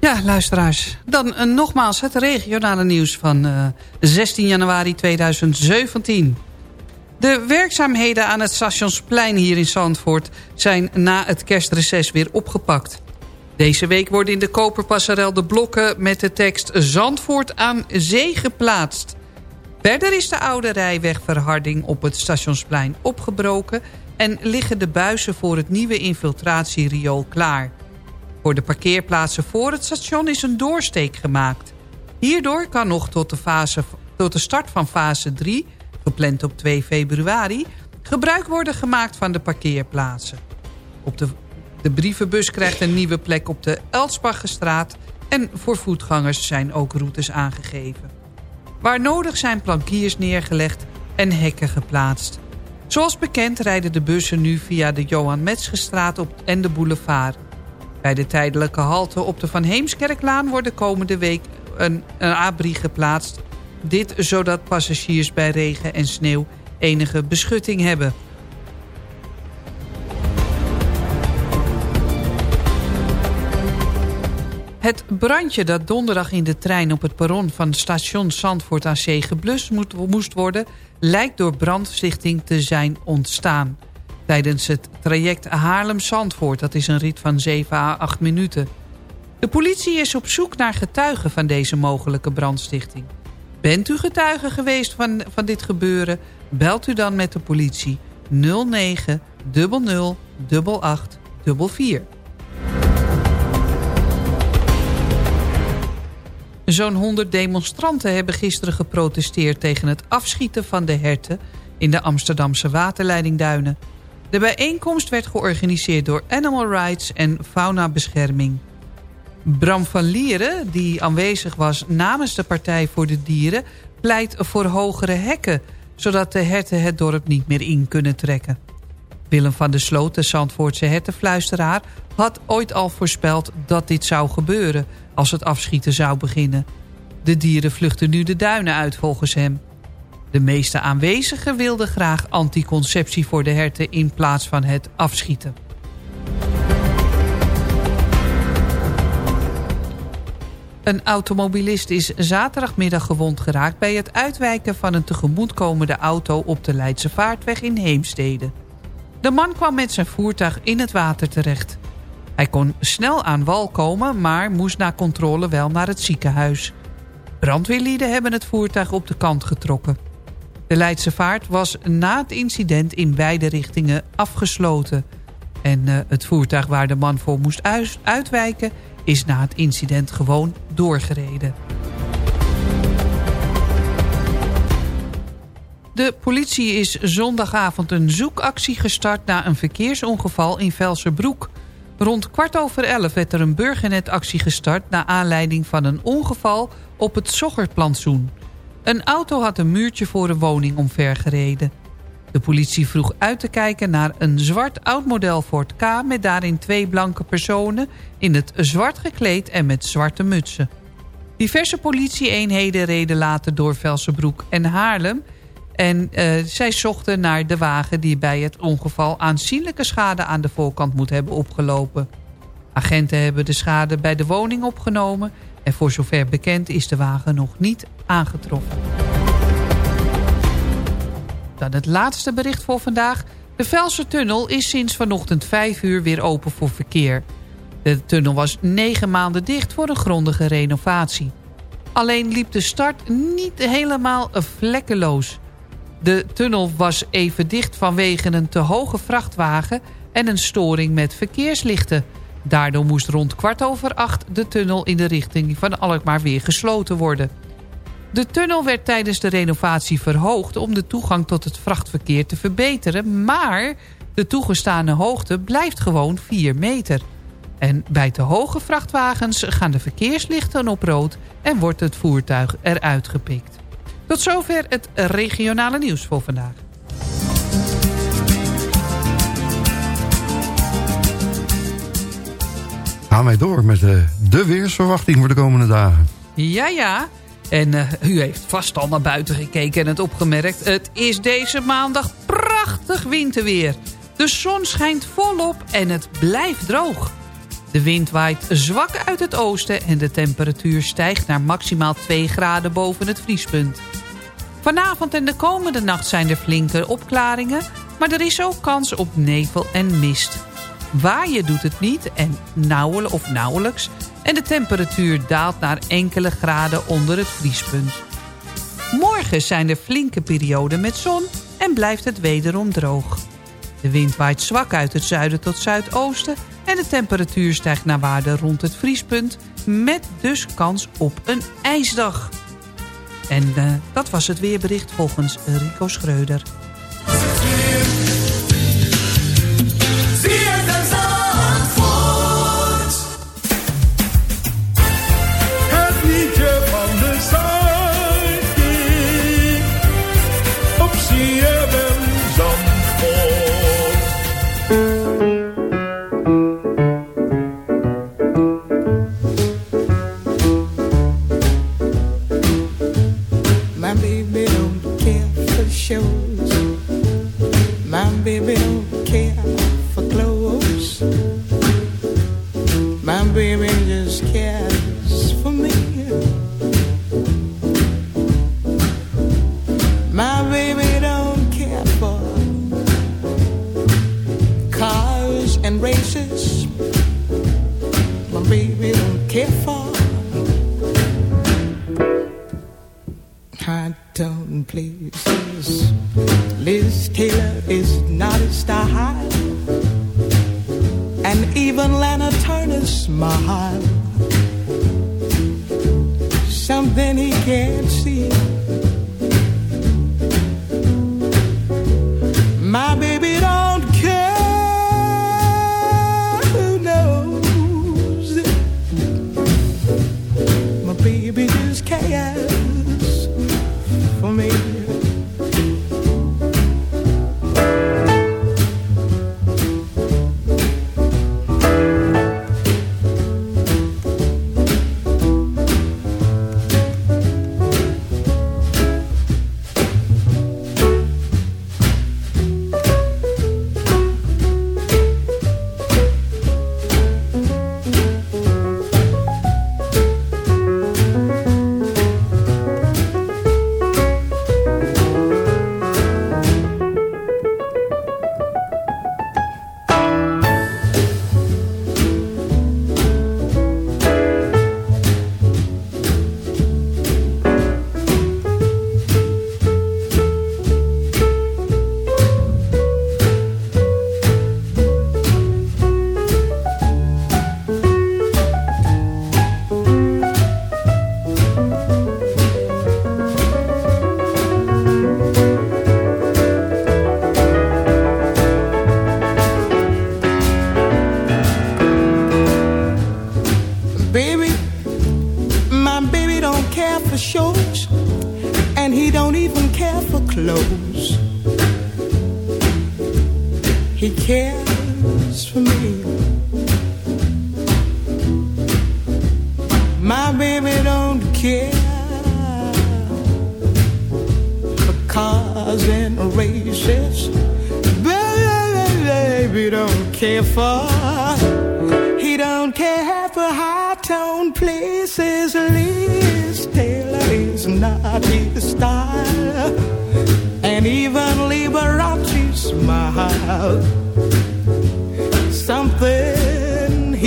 Ja, luisteraars. Dan eh, nogmaals het regionale nieuws van eh, 16 januari 2017. De werkzaamheden aan het Stationsplein hier in Zandvoort... zijn na het kerstreces weer opgepakt. Deze week worden in de Koperpasserel de blokken met de tekst... Zandvoort aan zee geplaatst. Verder is de oude rijwegverharding op het Stationsplein opgebroken... en liggen de buizen voor het nieuwe infiltratieriool klaar. Voor de parkeerplaatsen voor het station is een doorsteek gemaakt. Hierdoor kan nog tot de, fase, tot de start van fase 3, gepland op 2 februari... gebruik worden gemaakt van de parkeerplaatsen. Op de, de brievenbus krijgt een nieuwe plek op de Elsbachstraat... en voor voetgangers zijn ook routes aangegeven. Waar nodig zijn plankiers neergelegd en hekken geplaatst. Zoals bekend rijden de bussen nu via de Johan Metzgerstraat op en de boulevard. Bij de tijdelijke halte op de Van Heemskerklaan wordt de komende week een, een abri geplaatst. Dit zodat passagiers bij regen en sneeuw enige beschutting hebben. Het brandje dat donderdag in de trein op het perron van station Zandvoort Zee geblust moest worden... lijkt door brandstichting te zijn ontstaan. Tijdens het traject Haarlem-Zandvoort, dat is een rit van 7 à 8 minuten. De politie is op zoek naar getuigen van deze mogelijke brandstichting. Bent u getuige geweest van, van dit gebeuren? Belt u dan met de politie 09 00 88 44. Zo'n 100 demonstranten hebben gisteren geprotesteerd... tegen het afschieten van de herten in de Amsterdamse waterleidingduinen. De bijeenkomst werd georganiseerd door Animal Rights en Faunabescherming. Bram van Lieren, die aanwezig was namens de Partij voor de Dieren... pleit voor hogere hekken, zodat de herten het dorp niet meer in kunnen trekken. Willem van der Sloot, de Zandvoortse hertenfluisteraar... had ooit al voorspeld dat dit zou gebeuren als het afschieten zou beginnen. De dieren vluchten nu de duinen uit volgens hem. De meeste aanwezigen wilden graag anticonceptie voor de herten in plaats van het afschieten. Een automobilist is zaterdagmiddag gewond geraakt... bij het uitwijken van een tegemoetkomende auto op de Leidse Vaartweg in Heemstede. De man kwam met zijn voertuig in het water terecht. Hij kon snel aan wal komen, maar moest na controle wel naar het ziekenhuis. Brandweerlieden hebben het voertuig op de kant getrokken. De Leidse Vaart was na het incident in beide richtingen afgesloten. En uh, het voertuig waar de man voor moest uitwijken... is na het incident gewoon doorgereden. De politie is zondagavond een zoekactie gestart... na een verkeersongeval in Velserbroek. Rond kwart over elf werd er een burgernetactie gestart... naar aanleiding van een ongeval op het Zoggerplantsoen. Een auto had een muurtje voor een woning omvergereden. De politie vroeg uit te kijken naar een zwart oud model Ford K... met daarin twee blanke personen in het zwart gekleed en met zwarte mutsen. Diverse politieeenheden reden later door Velsenbroek en Haarlem... en uh, zij zochten naar de wagen die bij het ongeval aanzienlijke schade aan de voorkant moet hebben opgelopen. Agenten hebben de schade bij de woning opgenomen... en voor zover bekend is de wagen nog niet aangetroffen. Dan het laatste bericht voor vandaag. De Velse tunnel is sinds vanochtend 5 uur weer open voor verkeer. De tunnel was 9 maanden dicht voor een grondige renovatie. Alleen liep de start niet helemaal vlekkeloos. De tunnel was even dicht vanwege een te hoge vrachtwagen... en een storing met verkeerslichten. Daardoor moest rond kwart over acht de tunnel in de richting van Alkmaar weer gesloten worden. De tunnel werd tijdens de renovatie verhoogd om de toegang tot het vrachtverkeer te verbeteren. Maar de toegestane hoogte blijft gewoon 4 meter. En bij te hoge vrachtwagens gaan de verkeerslichten op rood en wordt het voertuig eruit gepikt. Tot zover het regionale nieuws voor vandaag. Gaan wij door met de, de weersverwachting voor de komende dagen. Ja, ja. En uh, u heeft vast al naar buiten gekeken en het opgemerkt. Het is deze maandag prachtig winterweer. De zon schijnt volop en het blijft droog. De wind waait zwak uit het oosten en de temperatuur stijgt naar maximaal 2 graden boven het vriespunt. Vanavond en de komende nacht zijn er flinke opklaringen, maar er is ook kans op nevel en mist. Waaien doet het niet en nauwelijks of nauwelijks en de temperatuur daalt naar enkele graden onder het vriespunt. Morgen zijn er flinke perioden met zon en blijft het wederom droog. De wind waait zwak uit het zuiden tot zuidoosten En de temperatuur stijgt naar waarde rond het vriespunt... met dus kans op een ijsdag. En uh, dat was het weerbericht volgens Rico Schreuder.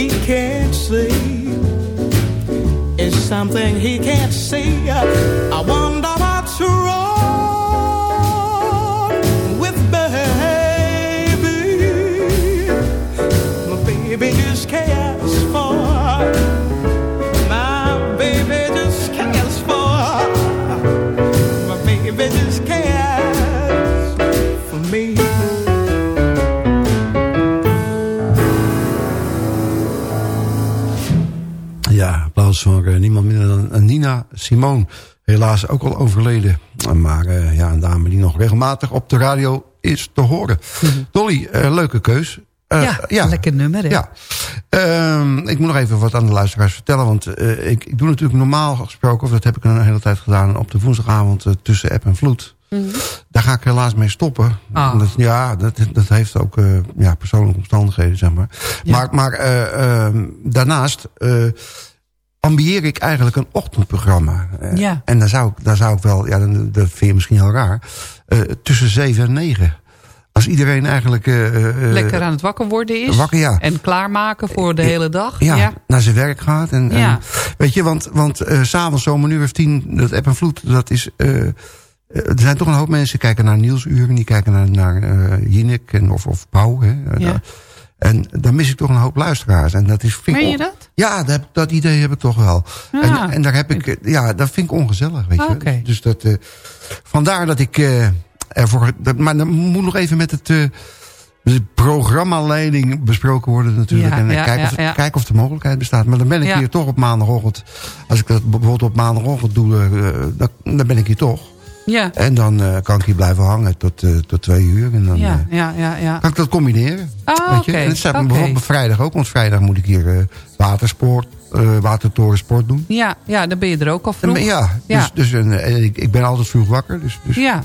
He can't see is something he can't see. I wonder Simone. Helaas ook al overleden. Maar eh, ja, een dame die nog regelmatig op de radio is te horen. Dolly, eh, leuke keus. Eh, ja, lekker nummer, hè? Ja. Ehm, ik moet nog even wat aan de luisteraars vertellen. Want ik, ik doe natuurlijk normaal gesproken... of dat heb ik een hele tijd gedaan... op de woensdagavond tussen app en vloed. Daar ga ik helaas mee stoppen. Ah. Dat, ja, dat, dat heeft ook ja, persoonlijke omstandigheden, zeg maar. Maar, maar eh, ehm, daarnaast ambieer ik eigenlijk een ochtendprogramma. Eh, Ja. En daar zou, ik, daar zou ik wel, ja, dan- dat vind je misschien heel raar... eh, tussen 7 en 9. Als iedereen eigenlijk... eh, Lekker aan het wakker worden is. wakker, ja. En klaarmaken voor de hele dag. ja, naar zijn werk gaat. En, en- Ja. weet je, want, want s'avonds zo'n uur of tien, dat app en vloed, dat is... er zijn toch een hoop mensen die kijken naar nieuwsuren, die kijken naar, naar Jinek en, of, of Pauw. Hè, Ja. En dan mis ik toch een hoop luisteraars. En dat is, vind ik Meen je dat? Ja, dat, dat idee heb ik toch wel. Ja. En, en daar heb ik, ja, dat vind ik ongezellig, weet je. Dus dat, eh, vandaar dat ik eh, ervoor... Dat, maar dan moet nog even met het... eh, de programmaleiding besproken worden natuurlijk. Ja, en ja, kijken, of, ja, ja. kijken of de mogelijkheid bestaat. Maar dan ben ik hier toch op maandagochtend. Als ik dat bijvoorbeeld op maandagochtend doe, dan, dan ben ik hier toch. Ja, En dan eh, kan ik hier blijven hangen tot, eh, tot twee uur. En dan ja, eh, ja, ja. ja. kan ik dat combineren. Ah, weet je? oké, En het staat bijvoorbeeld op vrijdag ook. Want vrijdag moet ik hier watersport, watertorensport doen. Ja, ja, dan ben je er ook al vroeg. ja, dus, dus en, ik, ik ben altijd vroeg wakker. Dus, dus, Ja,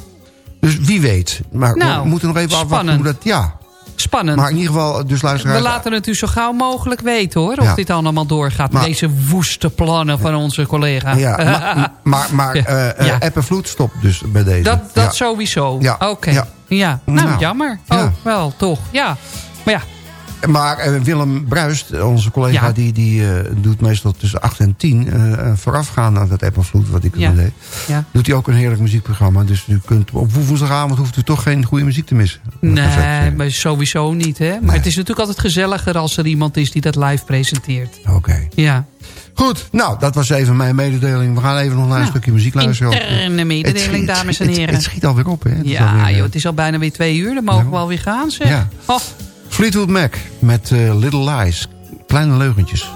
dus wie weet. Maar Nou, we moeten nog even afwachten hoe dat... Ja, spannend. maar in ieder geval, dus luisteraars... We laten het u zo gauw mogelijk weten hoor, of Ja. dit allemaal doorgaat. Maar- deze woeste plannen van onze collega. Ja, maar, maar, maar eh, eh, Ja. app en vloed stopt dus bij deze. Dat, dat sowieso. Ja. Oké. Ja. Ja. Nou, Nou. jammer. Ja. Oh, wel, toch. Ja. Maar ja, Maar eh, Willem Bruist, onze collega, Ja. die, die eh, doet meestal tussen 8 en 10... eh, eh, voorafgaand aan dat app en vloed wat ik Ja. deed... ja. doet hij ook een heerlijk muziekprogramma. Dus u kunt, op woensdagavond hoeft u toch geen goede muziek te missen. Nee, maar sowieso niet. Hè? Maar het is natuurlijk altijd gezelliger als er iemand is die dat live presenteert. Oké. Ja. Goed, nou, dat was even mijn mededeling. We gaan even nog naar een Nou, stukje muziek luisteren. interne mededeling, Het schiet- dames en het- heren. Het, schiet alweer op, hè? Het is Ja, alweer, joh, het is al bijna weer twee uur. Dan mogen we alweer gaan, zeg. Ja. Oh, Fleetwood Mac met eh, Little Lies. Kleine leugentjes.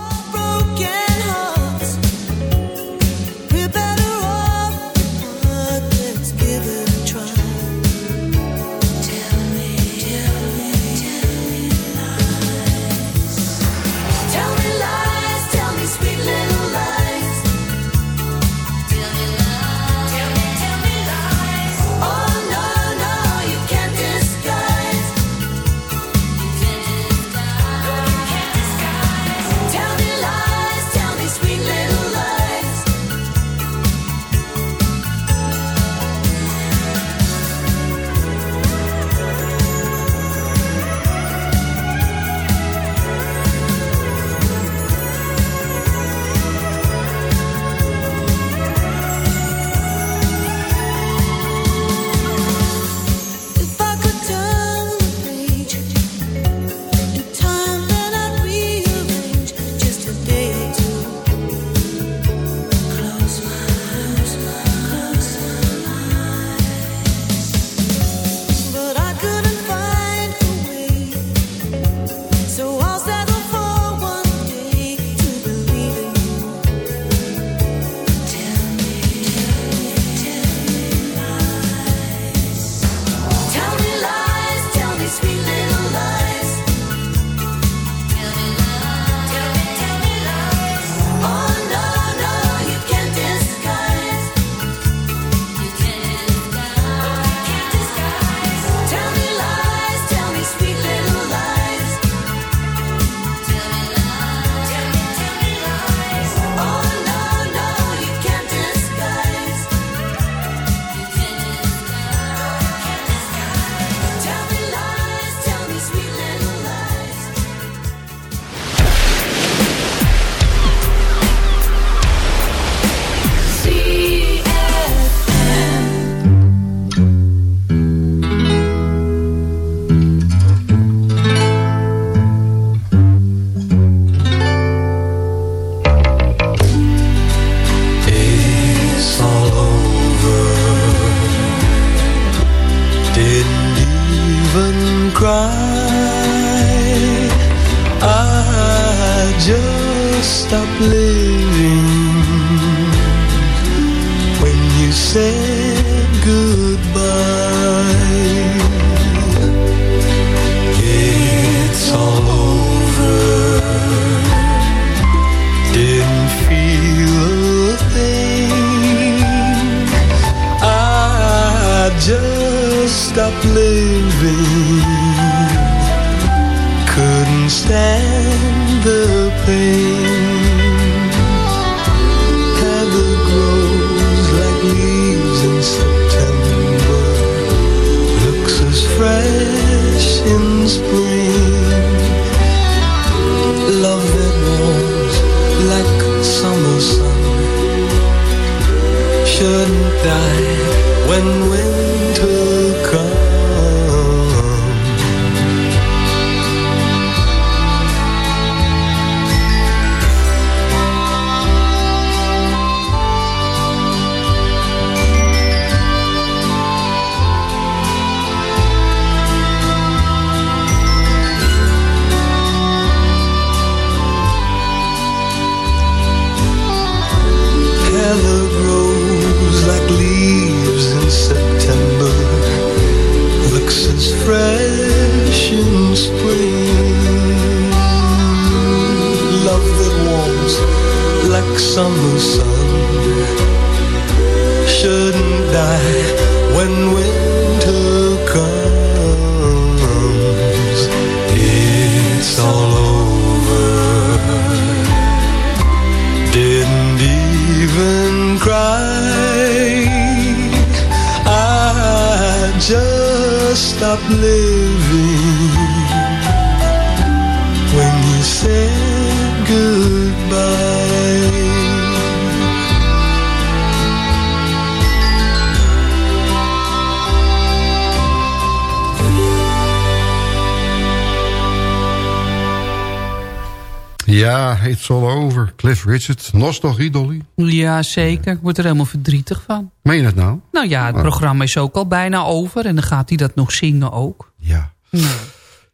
Ja, it's all over. Cliff Richard. Nostalgie, Dolly. Ja, zeker. Ik word er helemaal verdrietig van. Meen je het nou? Nou ja, het Oh. programma is ook al bijna over. En dan gaat hij dat nog zingen ook. Ja.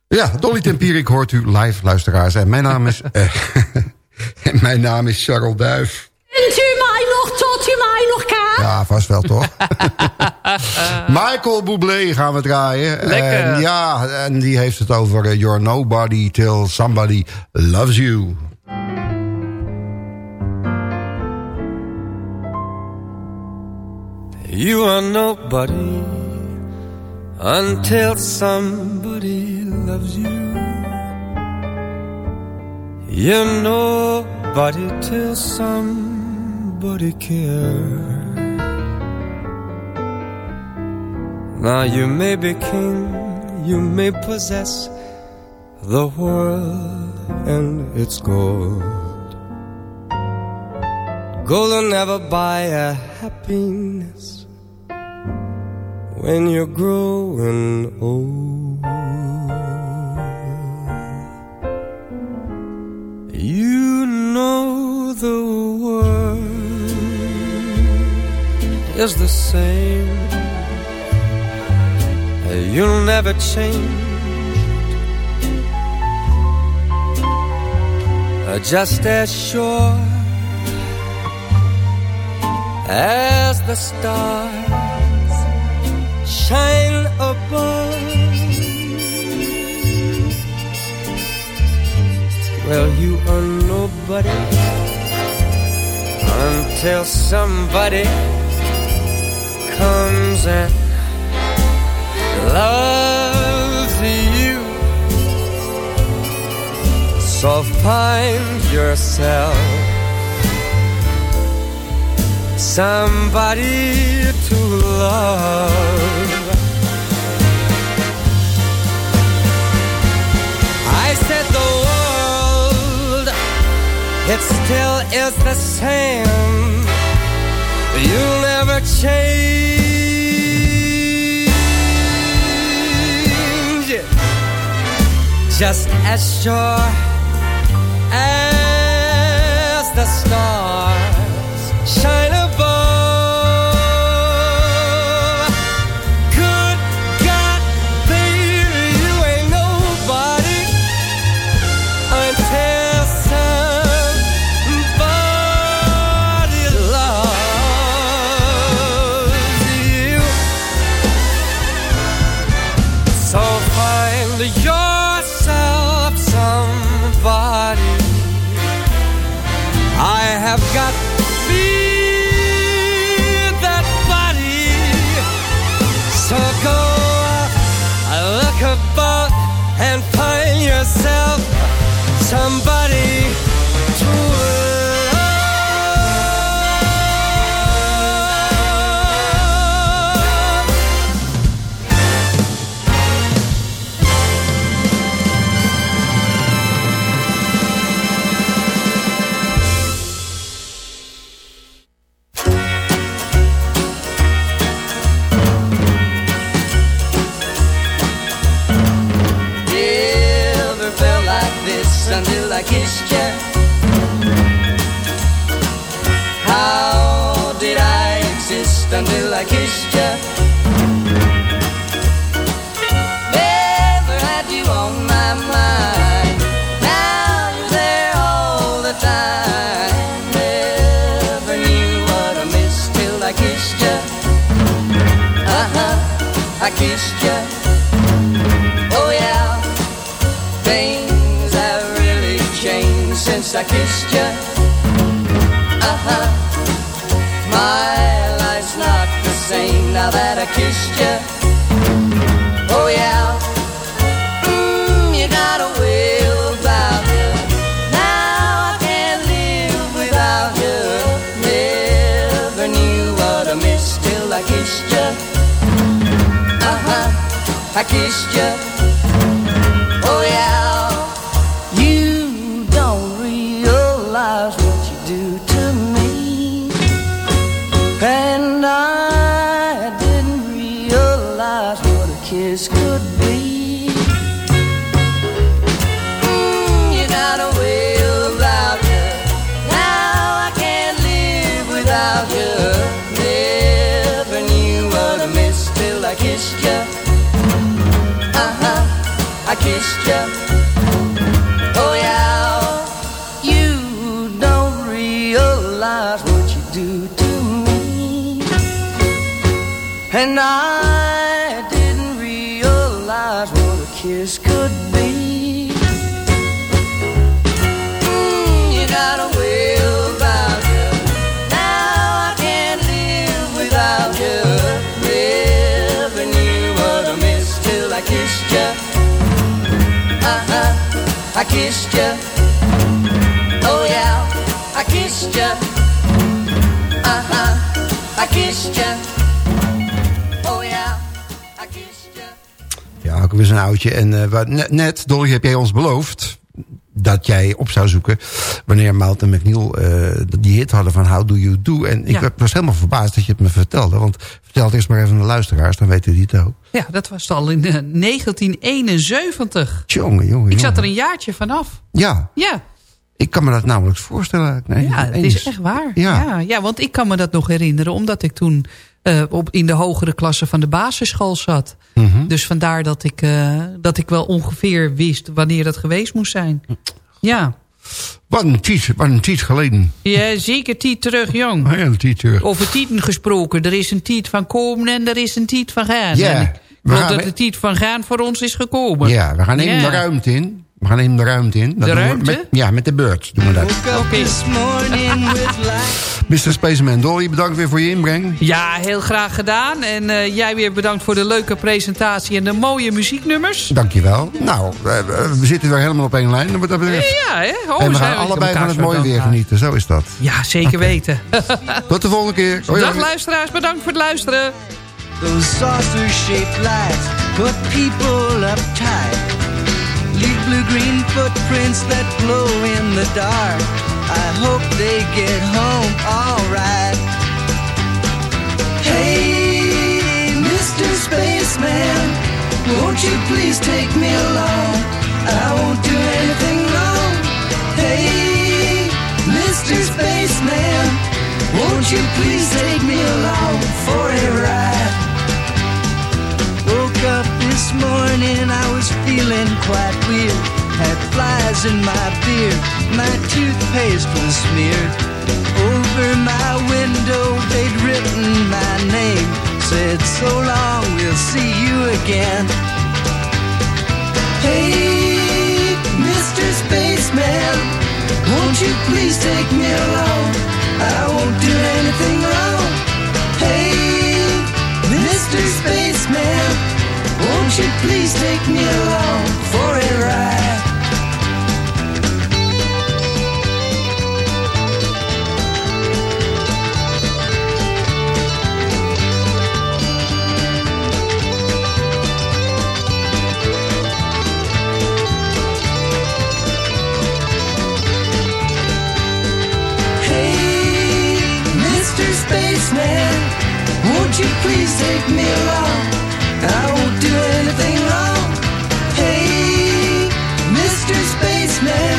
Ja, Dolly Tempierik hoort u live, luisteraars. En mijn naam is... eh, en mijn naam is Charles Duif. Bent u mij nog tot u mij nog kan? Ja, vast wel, toch? Michael Bublé gaan we draaien. Lekker. En ja, en die heeft het over eh, You're nobody till somebody loves you. You are nobody until somebody loves you. You're nobody till somebody cares. Now you may be king, you may possess the world and its gold. Gold will never buy a happiness when you're growing old. You know the world is the same. You'll never change. Just as sure as the stars nobody until somebody comes and loves you. So find yourself somebody to love. It still is the same. You'll never change. Just as sure as the stars shine somebody kiss could be. Mm, you got a way about you. Now I can't live without you. Never knew what I missed till I kissed you. Uh huh, I kissed you. Oh yeah, I kissed you. Uh huh, I kissed you. Ook weer zo'n oudje. En wat- net, Dolly, heb jij ons beloofd dat jij op zou zoeken wanneer Mout en McNeil eh, die hit hadden van How Do You Do. En ik Ja. was helemaal verbaasd dat je het me vertelde. Want vertel het eerst maar even aan de luisteraars, dan weten die het ook. Ja, dat was al in eh, 1971. Jongen, jongen, Ik zat er een jaartje vanaf. Ja, Ja, ik kan me dat namelijk voorstellen. Nee, ja het is echt waar. Ja. Ja. Ja, want ik kan me dat nog herinneren. Omdat ik toen eh, op, in de hogere klasse van de basisschool zat. Mhm. Dus vandaar dat ik, eh, dat ik wel ongeveer wist wanneer dat geweest moest zijn. Ja, Wat een tijd, wat een tijd geleden. ja zeker tiet terug, jong. Ja, een tijd terug. Over tieten gesproken. Er is een tiet van komen en er is een tiet van gaan. Ja, gaan- dat de tiet van gaan voor ons is gekomen. Ja, we gaan even Ja. de ruimte in. We gaan even de ruimte in. Dat De doen we ruimte? Met, ja, met de beurt doen we dat. Oké. Mr. Spaceman Dolly, bedankt weer voor je inbreng. Ja, heel graag gedaan. En eh, jij weer bedankt voor de leuke presentatie en de mooie muzieknummers. Dankjewel. Nou, we, we zitten weer helemaal op één lijn. Wat dat betreft. Ja, hè? Oh, en we gaan allebei van het mooie weer genieten. Zo is dat. Ja, zeker weten. Tot de volgende keer. Hoi, Dag hoi. luisteraars, bedankt voor het luisteren. Those saucer-shaped lights put people uptight. Leave blue-green footprints that glow in the dark. I hope they get home alright. Hey, Mr. Spaceman, won't you please take me along? I won't do anything wrong. Hey, Mr. Spaceman, won't you please take me along for a ride? This morning, I was feeling quite weird. Had flies in my beard, my toothpaste was smeared. Over my window, they'd written my name. Said, so long, we'll see you again. Hey, Mr. Spaceman, won't you please take me along? I won't do anything wrong. Hey, Mr. Spaceman, won't you please take me along for a ride? Hey, Mr. Spaceman, won't you please take me along? I won't do anything wrong. Hey, Mr. Spaceman,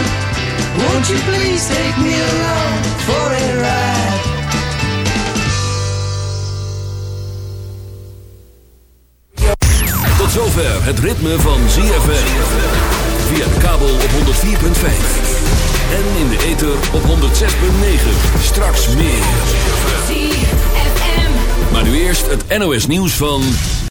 won't you please take me along for a ride? Tot zover het ritme van ZFM. Via de kabel op 104.5. En in de ether op 106.9. Straks meer. Maar nu eerst het NOS nieuws van...